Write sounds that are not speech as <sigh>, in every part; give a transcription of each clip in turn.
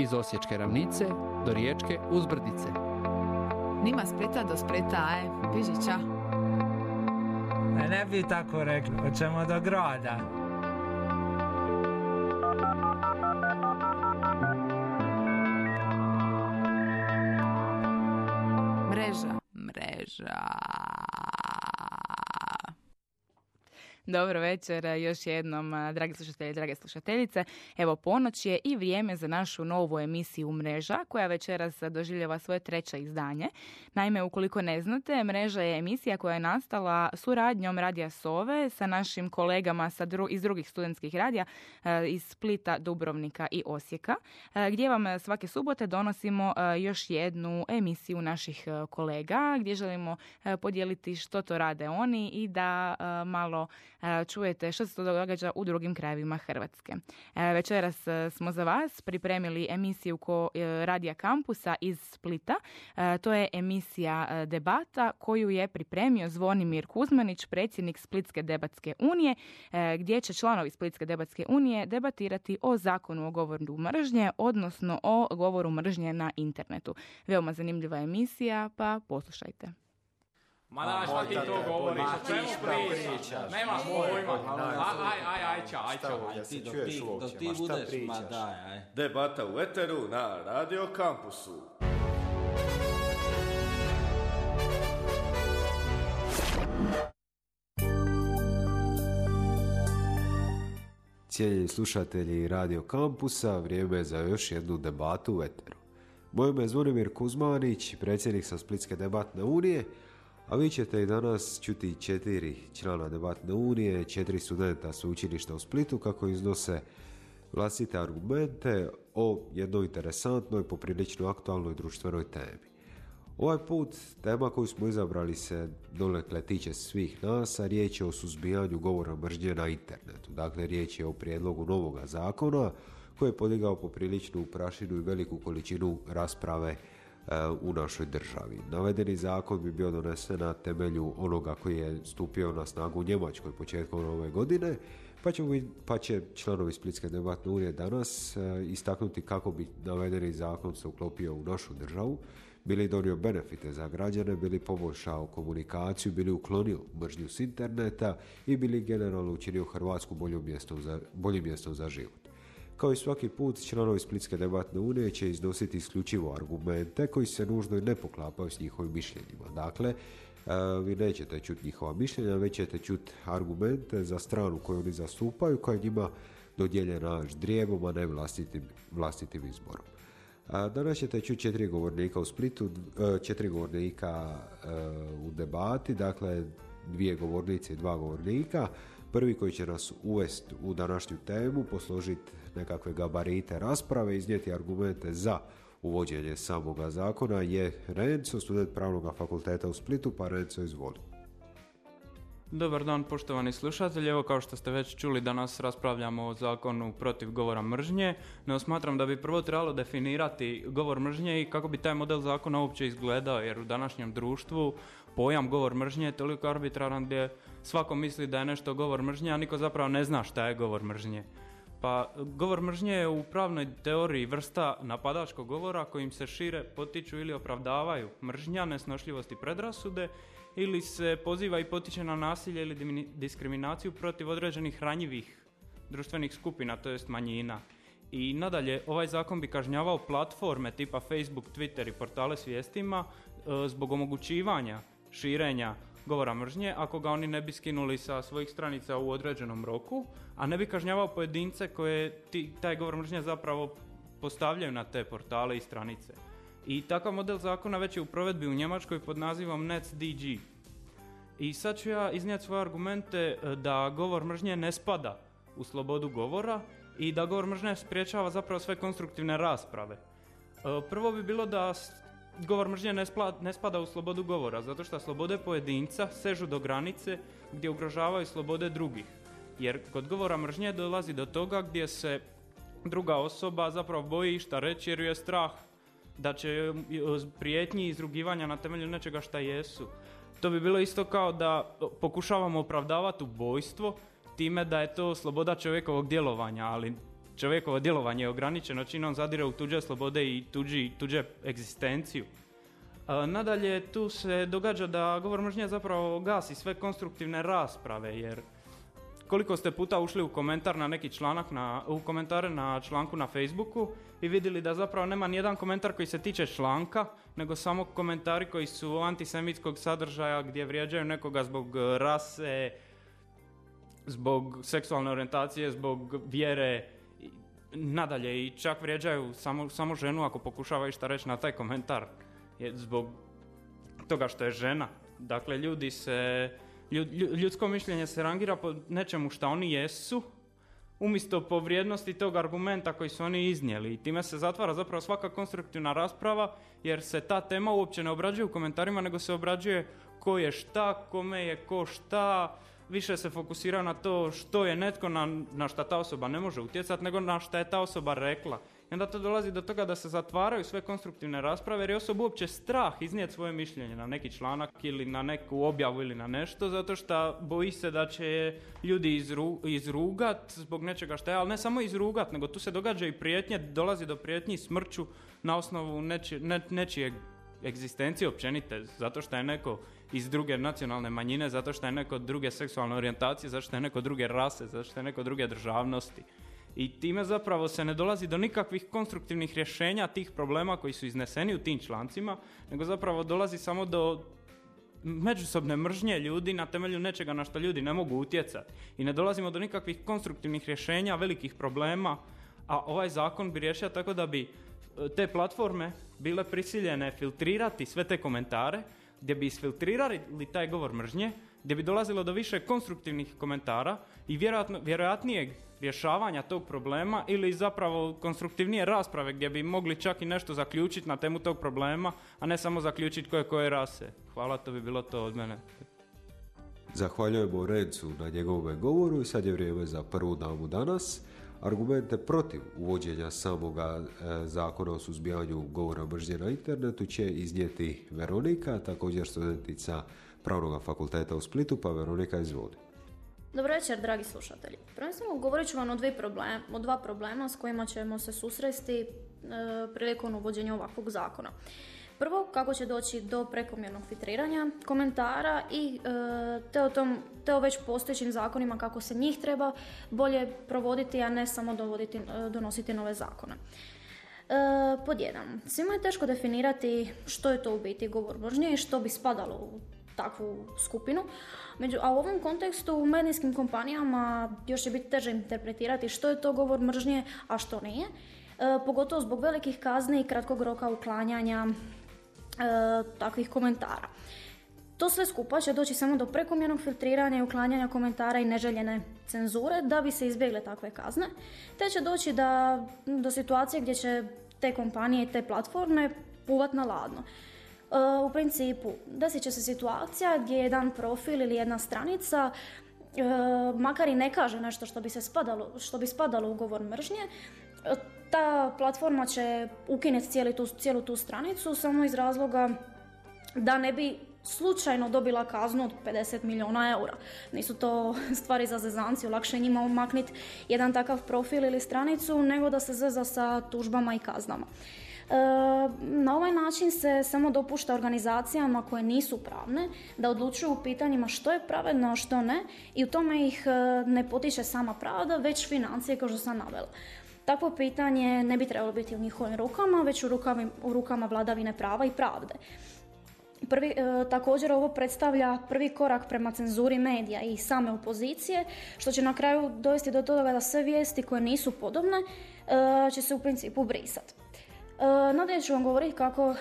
Iz Osječke ravnice do Riječke uzbrdice. Nima spreta do spreta, aj, biži ča. Ne, ne bi tako rekli, hoćemo do grada. Dobro večer još jednom, dragi slušatelji, drage slušateljice. Evo, ponoć je i vrijeme za našu novu emisiju Mreža, koja večeras doživljava svoje treće izdanje. Naime, ukoliko ne znate, Mreža je emisija koja je nastala suradnjom Radija Sove sa našim kolegama sa iz drugih studentskih radija iz Splita, Dubrovnika i Osijeka, gdje vam svake subote donosimo još jednu emisiju naših kolega, gdje želimo podijeliti što to rade oni i da malo čujete što se to događa u drugim krajevima Hrvatske. Večeras smo za vas pripremili emisiju ko Radija Kampusa iz Splita. To je emisija debata koju je pripremio Zvonimir Kuzmanić, predsjednik Splitske debatske unije, gdje će članovi Splitske debatske unije debatirati o zakonu o govoru mržnje, odnosno o govoru mržnje na internetu. Veoma zanimljiva emisija, pa poslušajte. Ma da, šta ti to govoriš, o čemu pričaš? Nemaš pojma. Aj, aj, aj, ča, aj, ča. Ja se čuješ uopće, ma šta pričaš? Debata u Eteru na Radio Kampusu. Cijenjeni slušatelji Radio Kampusa, vrijeme je za još jednu debatu u Eteru. Moje ime je Zvonimir Kuzmanić, predsjednik sa Splitske debatne unije, a vi ćete i danas čuti četiri člana debatne unije, četiri studenta sveučilišta u Splitu kako iznose vlastite argumente o jednoj interesantnoj, poprilično aktualnoj društvenoj temi. Ovaj put tema koju smo izabrali se donekle tiče svih nas, a riječ je o suzbijanju govora mržnje na internetu. Dakle, riječ je o prijedlogu novoga zakona koji je podigao popriličnu prašinu i veliku količinu rasprave E, u našoj državi. Navedeni zakon bi bio donesen na temelju onoga koji je stupio na snagu u Njemačkoj početkom ove godine, pa, pa će članovi Splitske debatne unije danas e, istaknuti kako bi navedeni zakon se uklopio u našu državu, bili donio benefite za građane, bili poboljšao komunikaciju, bili uklonio mržnju s interneta i bili generalno učinio Hrvatsku boljim mjestom za, boljim mjestom za život. Kao i svaki put, članovi Splitske debatne unije će iznositi isključivo argumente koji se nužno i ne poklapaju s njihovim mišljenjima. Dakle, e, vi nećete čuti njihova mišljenja, već ćete čuti argumente za stranu koju oni zastupaju, koja njima dodijeljena ždrijebom, a ne vlastitim, vlastitim izborom. Danas ćete čuti četiri govornika u Splitu, e, četiri govornika e, u debati, dakle dvije govornice i dva govornika. Prvi koji će nas uvesti u današnju temu, posložiti nekakve gabarite rasprave, iznijeti argumente za uvođenje samoga zakona je Renco, student pravnog fakulteta u Splitu, pa Renco izvoli. Dobar dan poštovani slušatelji, evo kao što ste već čuli danas raspravljamo o zakonu protiv govora mržnje, no smatram da bi prvo trebalo definirati govor mržnje i kako bi taj model zakona uopće izgledao jer u današnjem društvu pojam govor mržnje je toliko arbitraran gdje svako misli da je nešto govor mržnje, a niko zapravo ne zna šta je govor mržnje. Pa govor mržnje je u pravnoj teoriji vrsta napadačkog govora kojim se šire, potiču ili opravdavaju mržnja, nesnošljivosti predrasude ili se poziva i potiče na nasilje ili diskriminaciju protiv određenih ranjivih društvenih skupina, to jest manjina. I nadalje, ovaj zakon bi kažnjavao platforme tipa Facebook, Twitter i portale s vijestima e, zbog omogućivanja širenja govora mržnje ako ga oni ne bi skinuli sa svojih stranica u određenom roku, a ne bi kažnjavao pojedince koje ti, taj govor mržnje zapravo postavljaju na te portale i stranice. I takav model zakona već je u provedbi u Njemačkoj pod nazivom NetzDG. I sad ću ja iznijeti svoje argumente e, da govor mržnje ne spada u slobodu govora i da govor mržnje spriječava zapravo sve konstruktivne rasprave. E, prvo bi bilo da govor mržnje ne, ne spada u slobodu govora, zato što slobode pojedinca sežu do granice gdje ugrožavaju slobode drugih. Jer kod govora mržnje dolazi do toga gdje se druga osoba zapravo boji šta reći jer je strah da će prijetnji izrugivanja na temelju nečega šta jesu. To bi bilo isto kao da pokušavamo opravdavati ubojstvo time da je to sloboda čovjekovog djelovanja, ali čovjekovo djelovanje je ograničeno čim on zadire u tuđe slobode i tuđi, tuđe egzistenciju. nadalje, tu se događa da govor mržnje zapravo gasi sve konstruktivne rasprave, jer koliko ste puta ušli u komentar na neki članak, na, u komentare na članku na Facebooku i vidjeli da zapravo nema nijedan komentar koji se tiče članka, nego samo komentari koji su antisemitskog sadržaja gdje vrijeđaju nekoga zbog rase, zbog seksualne orijentacije, zbog vjere, nadalje i čak vrijeđaju samo, samo ženu ako pokušava išta reći na taj komentar je zbog toga što je žena. Dakle, ljudi se, ljudsko mišljenje se rangira po nečemu što oni jesu, umjesto po vrijednosti tog argumenta koji su oni iznijeli. I time se zatvara zapravo svaka konstruktivna rasprava, jer se ta tema uopće ne obrađuje u komentarima, nego se obrađuje ko je šta, kome je ko šta, više se fokusira na to što je netko na, na šta ta osoba ne može utjecati, nego na šta je ta osoba rekla. I onda to dolazi do toga da se zatvaraju sve konstruktivne rasprave jer je osoba uopće strah iznijeti svoje mišljenje na neki članak ili na neku objavu ili na nešto zato što boji se da će ljudi izru, izrugat zbog nečega što je, ali ne samo izrugat, nego tu se događa i prijetnje, dolazi do prijetnji smrću na osnovu neči, ne, nečije egzistencije općenite, zato što je neko iz druge nacionalne manjine, zato što je neko druge seksualne orijentacije, zato što je neko druge rase, zato što je neko druge državnosti. I time zapravo se ne dolazi do nikakvih konstruktivnih rješenja tih problema koji su izneseni u tim člancima, nego zapravo dolazi samo do međusobne mržnje ljudi na temelju nečega na što ljudi ne mogu utjecati. I ne dolazimo do nikakvih konstruktivnih rješenja, velikih problema, a ovaj zakon bi riješio tako da bi e, te platforme bile prisiljene filtrirati sve te komentare, gdje bi isfiltrirali taj govor mržnje, gdje bi dolazilo do više konstruktivnih komentara i vjerojatno, vjerojatnijeg rješavanja tog problema ili zapravo konstruktivnije rasprave gdje bi mogli čak i nešto zaključiti na temu tog problema, a ne samo zaključiti koje koje rase. Hvala, to bi bilo to od mene. Zahvaljujemo Rencu na njegovome govoru i sad je vrijeme za prvu damu danas. Argumente protiv uvođenja samoga e, zakona o suzbijanju govora mržnje na internetu će iznijeti Veronika, također studentica Pravnog fakulteta u Splitu, pa Veronika izvodi. Dobro večer, dragi slušatelji. Prvenstveno govorit ću vam o, problem, o dva problema s kojima ćemo se susresti e, prilikom uvođenja ovakvog zakona. Prvo, kako će doći do prekomjernog filtriranja komentara i e, te, o tom, te o već postojećim zakonima kako se njih treba bolje provoditi, a ne samo dovoditi, e, donositi nove zakone. E, pod jedan, svima je teško definirati što je to u biti govor mržnje i što bi spadalo u takvu skupinu. Među, a u ovom kontekstu u medijskim kompanijama još će biti teže interpretirati što je to govor mržnje, a što nije. E, pogotovo zbog velikih kazni i kratkog roka uklanjanja e, takvih komentara. To sve skupa će doći samo do prekomjernog filtriranja i uklanjanja komentara i neželjene cenzure da bi se izbjegle takve kazne, te će doći da, do situacije gdje će te kompanije i te platforme puvat na ladno. U principu, desit će se situacija gdje jedan profil ili jedna stranica e, makar i ne kaže nešto što bi, se spadalo, što bi spadalo u govor mržnje, ta platforma će ukinuti cijelu tu, cijelu tu stranicu samo iz razloga da ne bi slučajno dobila kaznu od 50 milijuna eura. Nisu to <laughs> stvari za zezanciju, lakše njima umakniti jedan takav profil ili stranicu nego da se zeza sa tužbama i kaznama. E, na ovaj način se samo dopušta organizacijama koje nisu pravne da odlučuju u pitanjima što je pravedno, a što ne i u tome ih e, ne potiče sama pravda, već financije kao što sam navela. Takvo pitanje ne bi trebalo biti u njihovim rukama, već u, u rukama vladavine prava i pravde. Prvi, e, također ovo predstavlja prvi korak prema cenzuri medija i same opozicije, što će na kraju dovesti do toga da sve vijesti koje nisu podobne će se u principu brisati. E, nadalje ću vam govoriti kako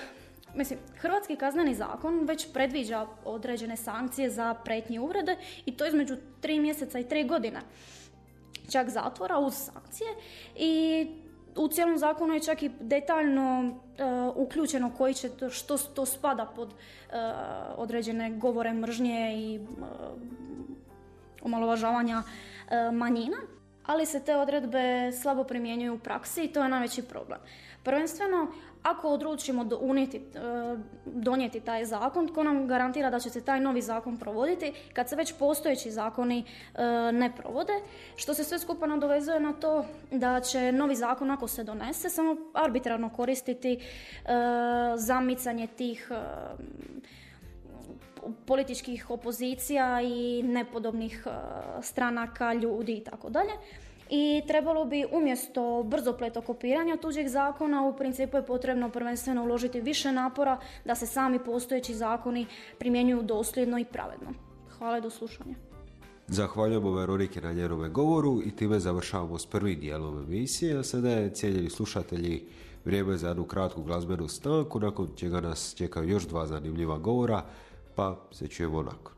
Mislim, Hrvatski kazneni zakon već predviđa određene sankcije za pretnje uvrede i to između tri mjeseca i tri godine. Čak zatvora uz sankcije i u cijelom zakonu je čak i detaljno uh, uključeno koji će to, što to spada pod uh, određene govore mržnje i omalovažavanja manjina, ali se te odredbe slabo primjenjuju u praksi i to je najveći problem. Prvenstveno, ako odlučimo unijeti, e, donijeti taj zakon, tko nam garantira da će se taj novi zakon provoditi kad se već postojeći zakoni e, ne provode, što se sve skupa nadovezuje na to da će novi zakon ako se donese samo arbitrarno koristiti e, zamicanje tih političkih opozicija i nepodobnih stranaka, ljudi i tako dalje i trebalo bi umjesto brzopleto kopiranja tuđih zakona u principu je potrebno prvenstveno uložiti više napora da se sami postojeći zakoni primjenjuju dosljedno i pravedno. Hvala i do slušanja. Zahvaljujemo Veronike na njenome govoru i time završavamo s prvim dijelom emisije, sada je cijeljeni slušatelji vrijeme za jednu kratku glazbenu stanku, nakon čega nas čekaju još dva zanimljiva govora, pa se čujemo nakon.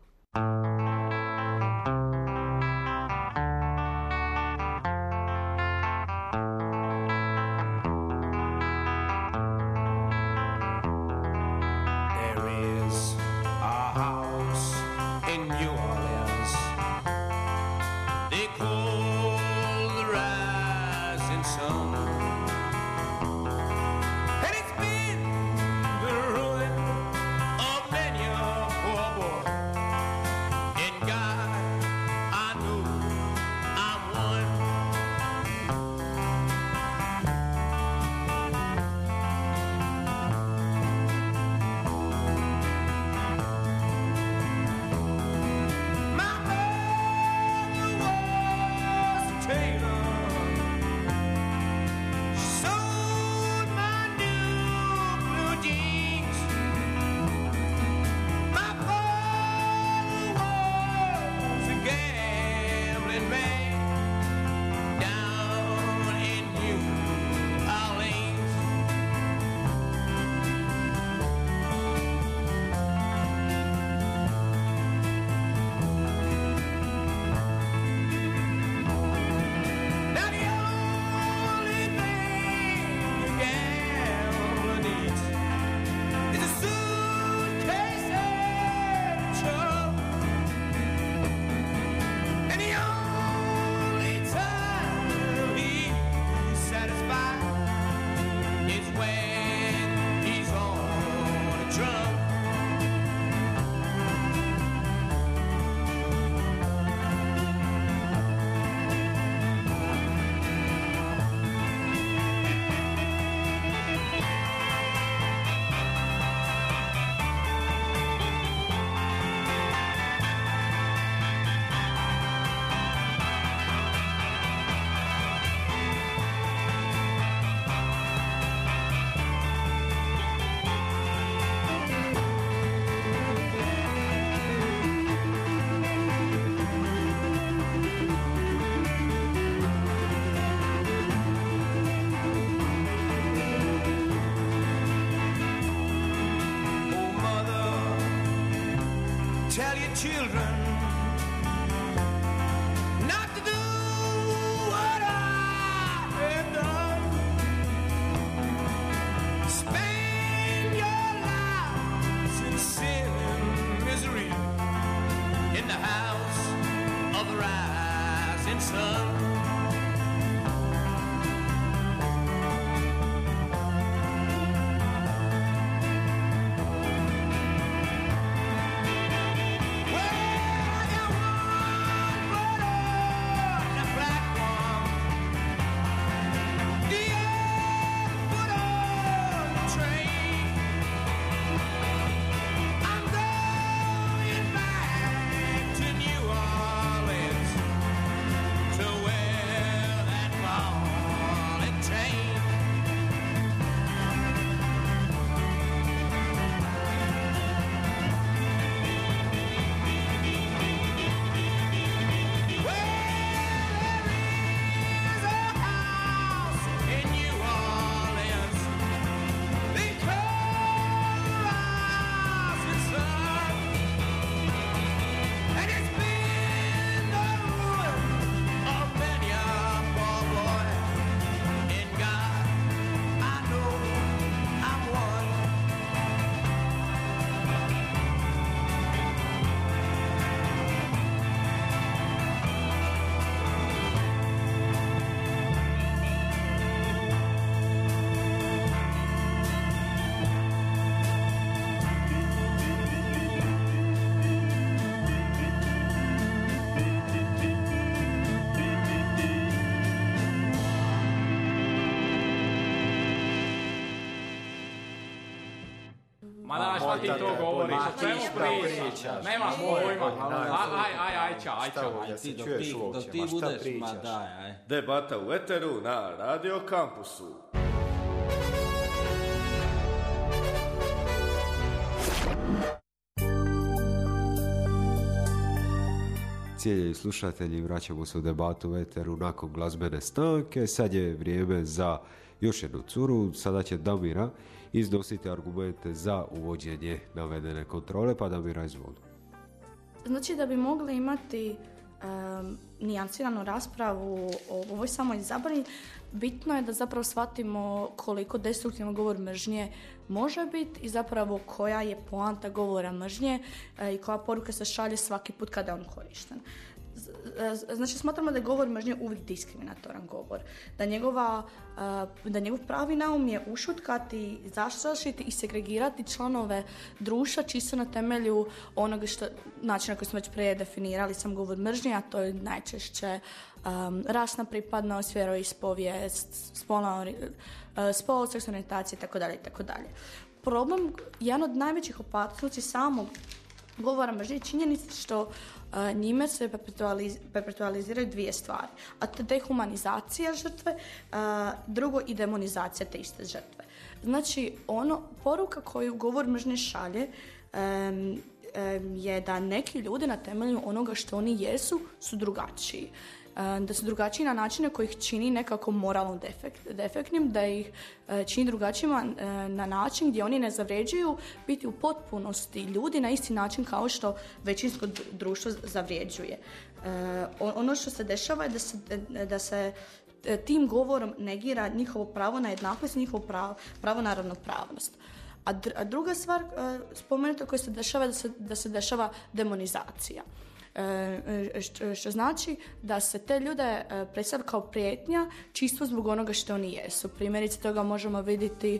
To ti to govoriš, o čemu pričaš? Nemaš pojma. Aj, aj, aj, ča, aj, ča. Jel se čuješ uopće? Ma šta pričaš? Debata u Eteru na Radio Kampusu. Cijeljeni slušatelji, vraćamo se u debatu u Eteru nakon glazbene stanke. Sad je vrijeme za još jednu curu. Sada će Damira iznositi argumente za uvođenje navedene kontrole, pa Damira izvoli. Znači da bi mogli imati um, nijansiranu raspravu o ovoj samoj zabrani, bitno je da zapravo shvatimo koliko destruktivno govor mržnje može biti i zapravo koja je poanta govora mržnje e, i koja poruka se šalje svaki put kada je on korišten. Z- Znači, smatramo da je govor mržnje uvijek diskriminatoran govor. Da, njegova, e, da njegov pravi naum je ušutkati, zastrašiti i segregirati članove društva čisto na temelju onoga što, načina koji smo već prije definirali sam govor mržnje, a to je najčešće um, rasna pripadnost, vjeroispovijest, spolna, spol, seksualna orijentacija itd. itd. Problem, jedan od najvećih opasnosti samog govora mržnje je činjenica što uh, njime se perpetualiz- perpetualiziraju dvije stvari. A to je dehumanizacija žrtve, uh, drugo i demonizacija te iste žrtve. Znači, ono, poruka koju govor mržnje šalje je da neki ljudi na temelju onoga što oni jesu su drugačiji. E, Da su drugačiji na načine koji ih čini nekako moralno defekt, defektnim, da ih e, čini drugačijima e, na način gdje oni ne zavređuju biti u potpunosti ljudi na isti način kao što većinsko dru- društvo zavređuje. Ono što se dešava je da se, da se tim govorom negira njihovo pravo na jednakost, njihovo pravo, pravo na ravnopravnost. A, dr- a druga stvar spomenuta koja se dešava je da se, da se dešava demonizacija. Što, što znači da se te ljude e, predstavlja kao prijetnja čisto zbog onoga što oni jesu. Primjerice toga možemo vidjeti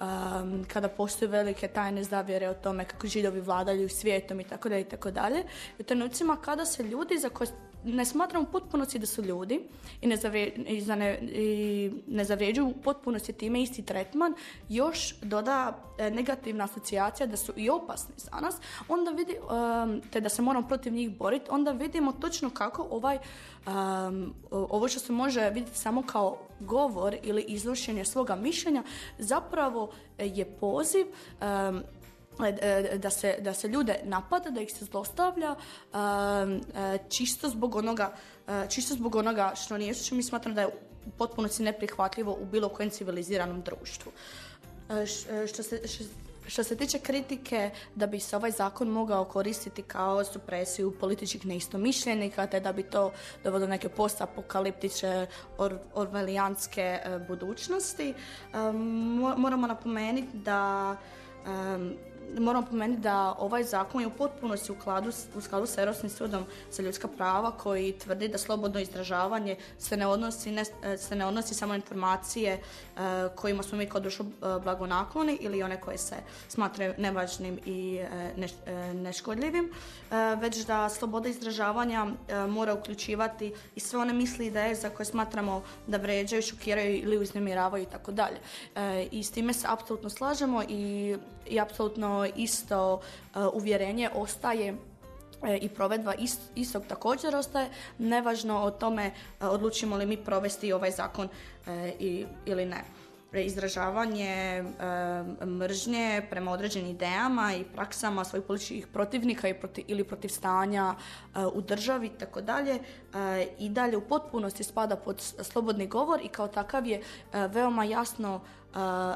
um, kada postoje velike tajne zavjere o tome kako židovi vladaju svijetom i tako dalje i tako dalje. U trenucima kada se ljudi za koje ne smatramo u potpunosti da su ljudi i ne, zavre, i za ne, i ne zavređuju u potpunosti time isti tretman, još doda e, negativna asocijacija da su i opasni za nas, onda vidi, um, te da se moramo protiv njih boriti, onda vidimo točno kako ovaj, um, ovo što se može vidjeti samo kao govor ili iznošenje svoga mišljenja, zapravo e, je poziv um, da se, da se ljude napada, da ih se zlostavlja e, čisto zbog onoga e, čisto zbog onoga što oni jesu, što mi smatram da je u potpunosti neprihvatljivo u bilo kojem civiliziranom društvu. E, e, Što se, što, se tiče kritike da bi se ovaj zakon mogao koristiti kao supresiju političkih neistomišljenika, te da bi to dovelo do neke postapokaliptične or, orvelijanske e, budućnosti, e, mo- moramo napomenuti da moram pomenuti da ovaj zakon je u potpunosti u skladu, s- u skladu sa Europskim sudom za ljudska prava koji tvrdi da slobodno izražavanje se ne odnosi, ne, se ne odnosi samo informacije e, kojima smo mi kao društvo e, blagonakloni ili one koje se smatraju nevažnim i e, neš- e, neškodljivim, e, već da sloboda izražavanja e, mora uključivati i sve one misli i ideje za koje smatramo da vređaju, šokiraju ili uznemiravaju i tako. E, I s time se apsolutno slažemo i, i apsolutno isto e, uvjerenje ostaje e, i provedba ist- istog također ostaje, nevažno o tome e, odlučimo li mi provesti ovaj zakon ili ne. Izražavanje mržnje prema određenim idejama i praksama svojih političkih protivnika ili protiv stanja u državi i tako dalje i dalje u potpunosti spada pod slobodni govor i kao takav je veoma jasno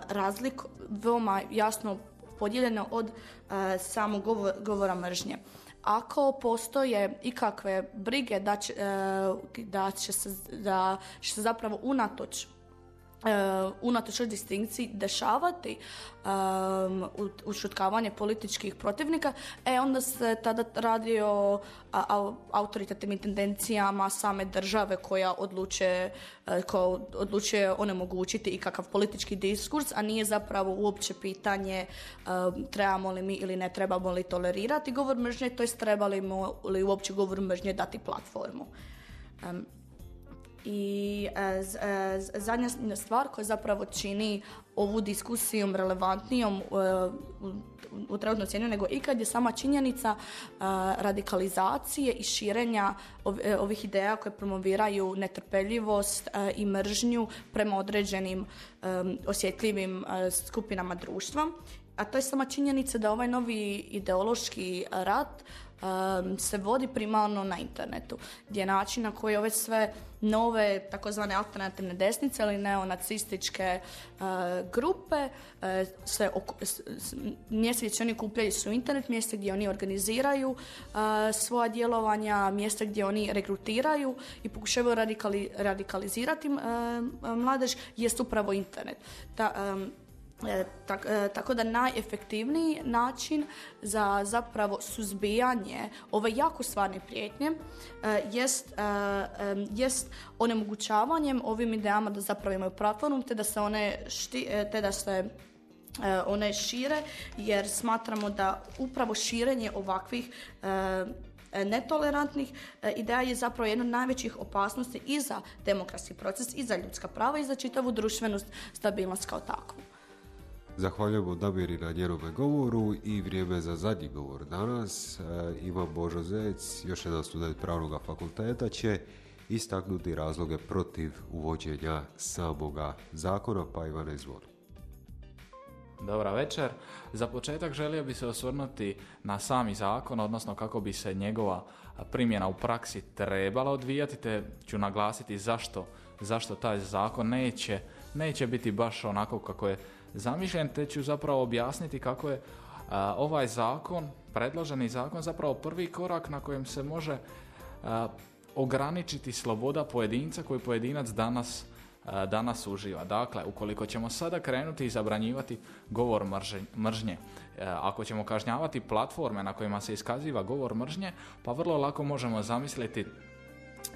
razlik, veoma jasno podijeljeno od e, samog govo- govora mržnje. Ako postoje ikakve brige da će, e, da će se, da će se zapravo unatoč uh, unatoč distinkciji dešavati um, ušutkavanje političkih protivnika, e onda se tada radi o a- autoritativnim tendencijama same države koja odlučuje, e, koja odlučuje onemogućiti i kakav politički diskurs, a nije zapravo uopće pitanje um, trebamo li mi ili ne trebamo li tolerirati govor mržnje, to jest trebali li uopće govor mržnje dati platformu. Um, I e, e, zadnja stvar koja zapravo čini ovu diskusiju relevantnijom e, u, trenutno cijenju nego ikad je sama činjenica radikalizacije i širenja ov- ovih ideja koje promoviraju netrpeljivost i mržnju prema određenim osjetljivim skupinama društva. A to je sama činjenica da ovaj novi ideološki rat se vodi primarno na internetu, gdje je način na koji ove sve nove takozvane alternativne desnice ili neonacističke uh, grupe uh, se mjesta gdje oni kupljaju su internet, mjesta gdje oni organiziraju uh, svoja djelovanja, mjesta gdje oni regrutiraju i pokušavaju radikali- radikalizirati uh, mladež jest upravo internet. Ta, um, E, tak- e, tako da najefektivniji način za zapravo suzbijanje ove jako stvarne prijetnje e, jest, e, jest onemogućavanjem ovim idejama da zapravo imaju platformu te da se one, šti- e, te da se e, one šire jer smatramo da upravo širenje ovakvih netolerantnih ideja je zapravo jedna od najvećih opasnosti i za demokratski proces i za ljudska prava i za čitavu društvenu stabilnost kao takvu. Zahvaljujemo Damiri na njenome govoru i vrijeme za zadnji govor danas. E, Ivan Božo Zec, još jedan student pravnog fakulteta, će istaknuti razloge protiv uvođenja samoga zakona, pa Ivane izvoli. Dobra večer. Za početak želio bi se osvrnuti na sami zakon, odnosno kako bi se njegova primjena u praksi trebala odvijati, te ću naglasiti zašto, zašto taj zakon neće, neće biti baš onako kako je zamišljen, te ću zapravo objasniti kako je a, ovaj zakon, predloženi zakon, zapravo prvi korak na kojem se može a, ograničiti sloboda pojedinca koji pojedinac danas danas uživa. Dakle, ukoliko ćemo sada krenuti i zabranjivati govor mržnje, ako ćemo kažnjavati platforme na kojima se iskaziva govor mržnje, pa vrlo lako možemo zamisliti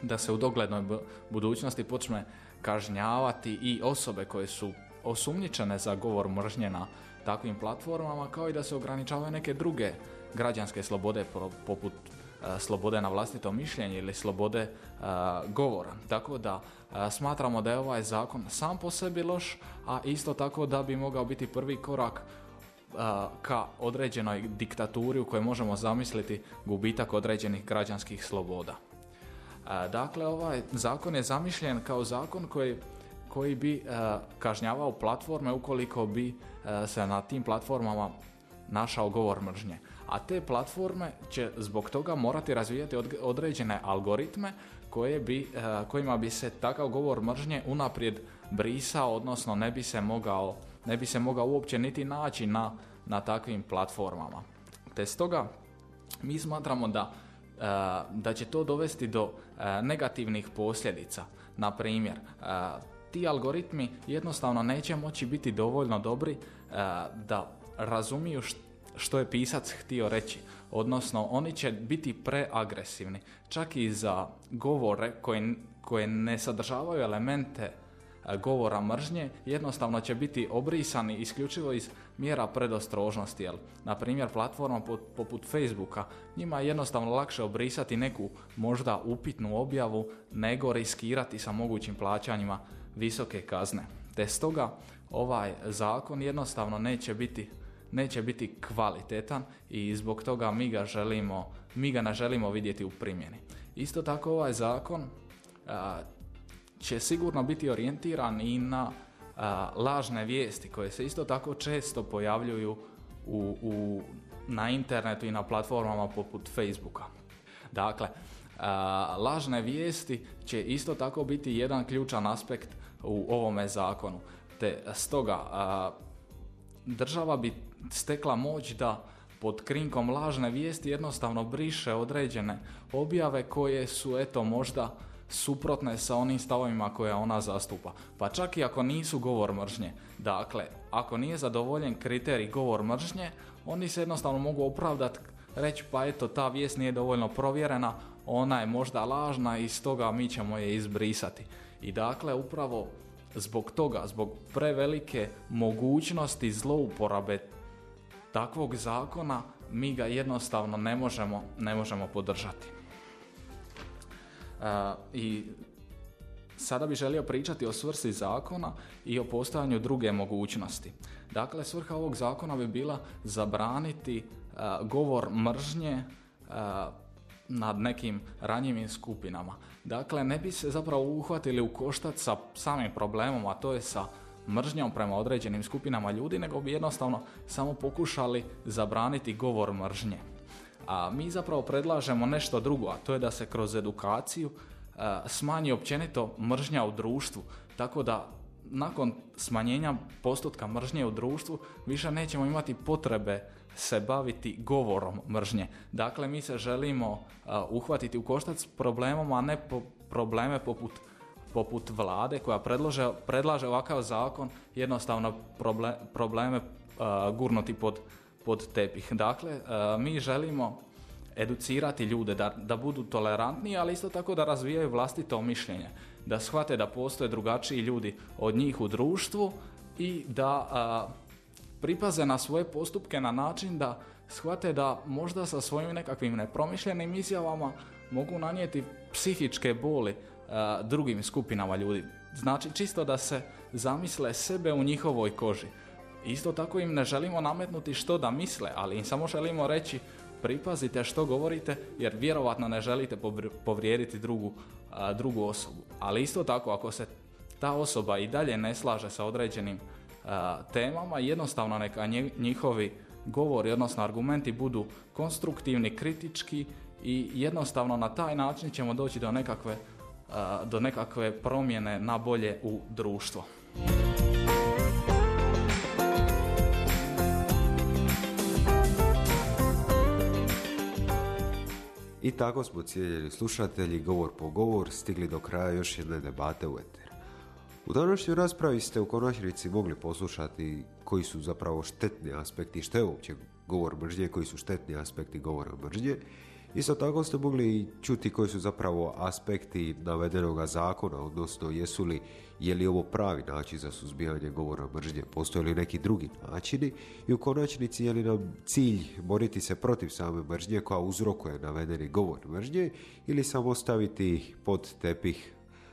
da se u doglednoj bu- budućnosti počne kažnjavati i osobe koje su osumnjičene za govor mržnje na takvim platformama, kao i da se ograničavaju neke druge građanske slobode poput e, slobode na vlastito mišljenje ili slobode e, govora. Tako da e, smatramo da je ovaj zakon sam po sebi loš, a isto tako da bi mogao biti prvi korak ka određenoj diktaturi u kojoj možemo zamisliti gubitak određenih građanskih sloboda. Dakle, ovaj zakon je zamišljen kao zakon koji, koji bi a, kažnjavao platforme ukoliko bi a, se na tim platformama našao govor mržnje. A te platforme će zbog toga morati razvijati određene algoritme koje bi, a, kojima bi se takav govor mržnje unaprijed brisao, odnosno ne bi se mogao, ne bi se mogao uopće niti naći na, na takvim platformama. Te stoga mi smatramo da, e, da će to dovesti do e, negativnih posljedica. Na primjer, e, ti algoritmi jednostavno neće moći biti dovoljno dobri e, da razumiju št- što je pisac htio reći. Odnosno, oni će biti preagresivni. Čak i za govore koje, koje ne sadržavaju elemente e, govora mržnje jednostavno će biti obrisani isključivo iz mjera predostrožnosti. Jel? Na primjer, platforma po- poput Facebooka, njima je jednostavno lakše obrisati neku možda upitnu objavu nego riskirati sa mogućim plaćanjima visoke kazne. Te stoga ovaj zakon jednostavno neće biti neće biti kvalitetan i zbog toga mi ga želimo, mi ga ne želimo vidjeti u primjeni. Isto tako ovaj zakon a, će sigurno biti orijentiran i na a, lažne vijesti koje se isto tako često pojavljuju u, u, na internetu i na platformama poput Facebooka. Dakle, a, lažne vijesti će isto tako biti jedan ključan aspekt u ovome zakonu. Te stoga a, država bi stekla moć da pod krinkom lažne vijesti jednostavno briše određene objave koje su eto možda suprotne sa onim stavovima koje ona zastupa. Pa čak i ako nisu govor mržnje. Dakle, ako nije zadovoljen kriterij govor mržnje, oni se jednostavno mogu opravdati reći pa eto ta vijest nije dovoljno provjerena, ona je možda lažna i stoga mi ćemo je izbrisati. I dakle upravo zbog toga, zbog prevelike mogućnosti zlouporabe takvog zakona, mi ga jednostavno ne možemo, ne možemo podržati. E, I sada bih želio pričati o svrsi zakona i o postojanju druge mogućnosti. Dakle, svrha ovog zakona bi bila zabraniti govor mržnje nad nekim ranjivim skupinama. Dakle, ne bi se zapravo uhvatili u koštac sa samim problemom, a to je sa mržnjom prema određenim skupinama ljudi, nego bi jednostavno samo pokušali zabraniti govor mržnje. A mi zapravo predlažemo nešto drugo, a to je da se kroz edukaciju smanji općenito mržnja u društvu, tako da nakon smanjenja postotka mržnje u društvu više nećemo imati potrebe se baviti govorom mržnje. Dakle, mi se želimo uhvatiti u koštac problemom, a ne po probleme poput poput vlade koja predlože, predlaže ovakav zakon jednostavno probleme gurnuti pod, pod tepih. Dakle, mi želimo educirati ljude da, da budu tolerantni, ali isto tako da razvijaju vlastito mišljenje, da shvate da postoje drugačiji ljudi od njih u društvu i da pripaze na svoje postupke na način da shvate da možda sa svojim nekakvim nepromišljenim izjavama mogu nanijeti psihičke boli drugim skupinama ljudi. Znači čisto da se zamisle sebe u njihovoj koži. Isto tako im ne želimo nametnuti što da misle, ali im samo želimo reći pripazite što govorite jer vjerovatno ne želite povrijediti drugu, drugu osobu. Ali isto tako ako se ta osoba i dalje ne slaže sa određenim temama, jednostavno neka njihovi govori, odnosno argumenti budu konstruktivni, kritički i jednostavno na taj način ćemo doći do nekakve, do nekakve promjene na bolje u društvo. I tako smo cijeljeni slušatelji, govor po govor, stigli do kraja još jedne debate u Eter. U današnjoj raspravi ste u konačnici mogli poslušati koji su zapravo štetni aspekti, što je uopće govor mržnje, koji su štetni aspekti govora mržnje. Isto tako ste mogli čuti koji su zapravo aspekti navedenog zakona, odnosno jesu li, je li ovo pravi način za suzbijanje govora mržnje, postoje li neki drugi načini i u konačnici je li nam cilj boriti se protiv same mržnje koja uzrokuje navedeni govor mržnje ili samo staviti pod tepih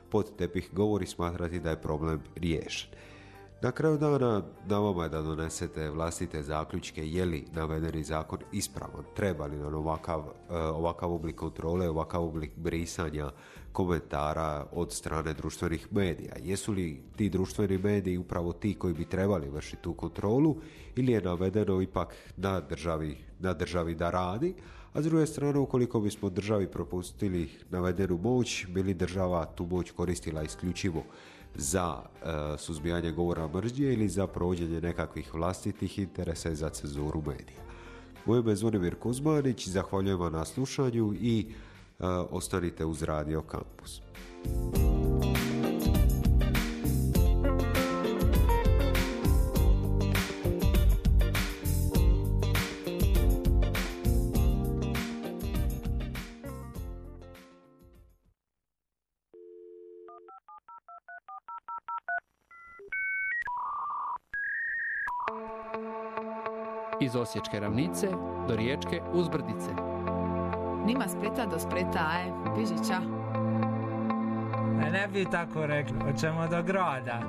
pod tepih govori smatrati da je problem riješen. Na kraju dana na vama je da donesete vlastite zaključke je li navedeni zakon ispravan, treba li nam ovakav, e, ovakav oblik kontrole, ovakav oblik brisanja komentara od strane društvenih medija. Jesu li ti društveni mediji upravo ti koji bi trebali vršiti tu kontrolu ili je navedeno ipak na državi, na državi da radi, a s druge strane ukoliko bismo državi propustili navedenu moć, bili država tu moć koristila isključivo za e, suzbijanje govora mržnje ili za provođenje nekakvih vlastitih interesa i za cenzuru medija. Moje ime je Zvonimir Kuzmanić, zahvaljujem vam na slušanju i e, ostanite uz Radio Campus. Osječke ravnice do Riječke uzbrdice. Nima spreta do spreta, aj, Bižića. E, ne bi tako rekli, hoćemo do grada.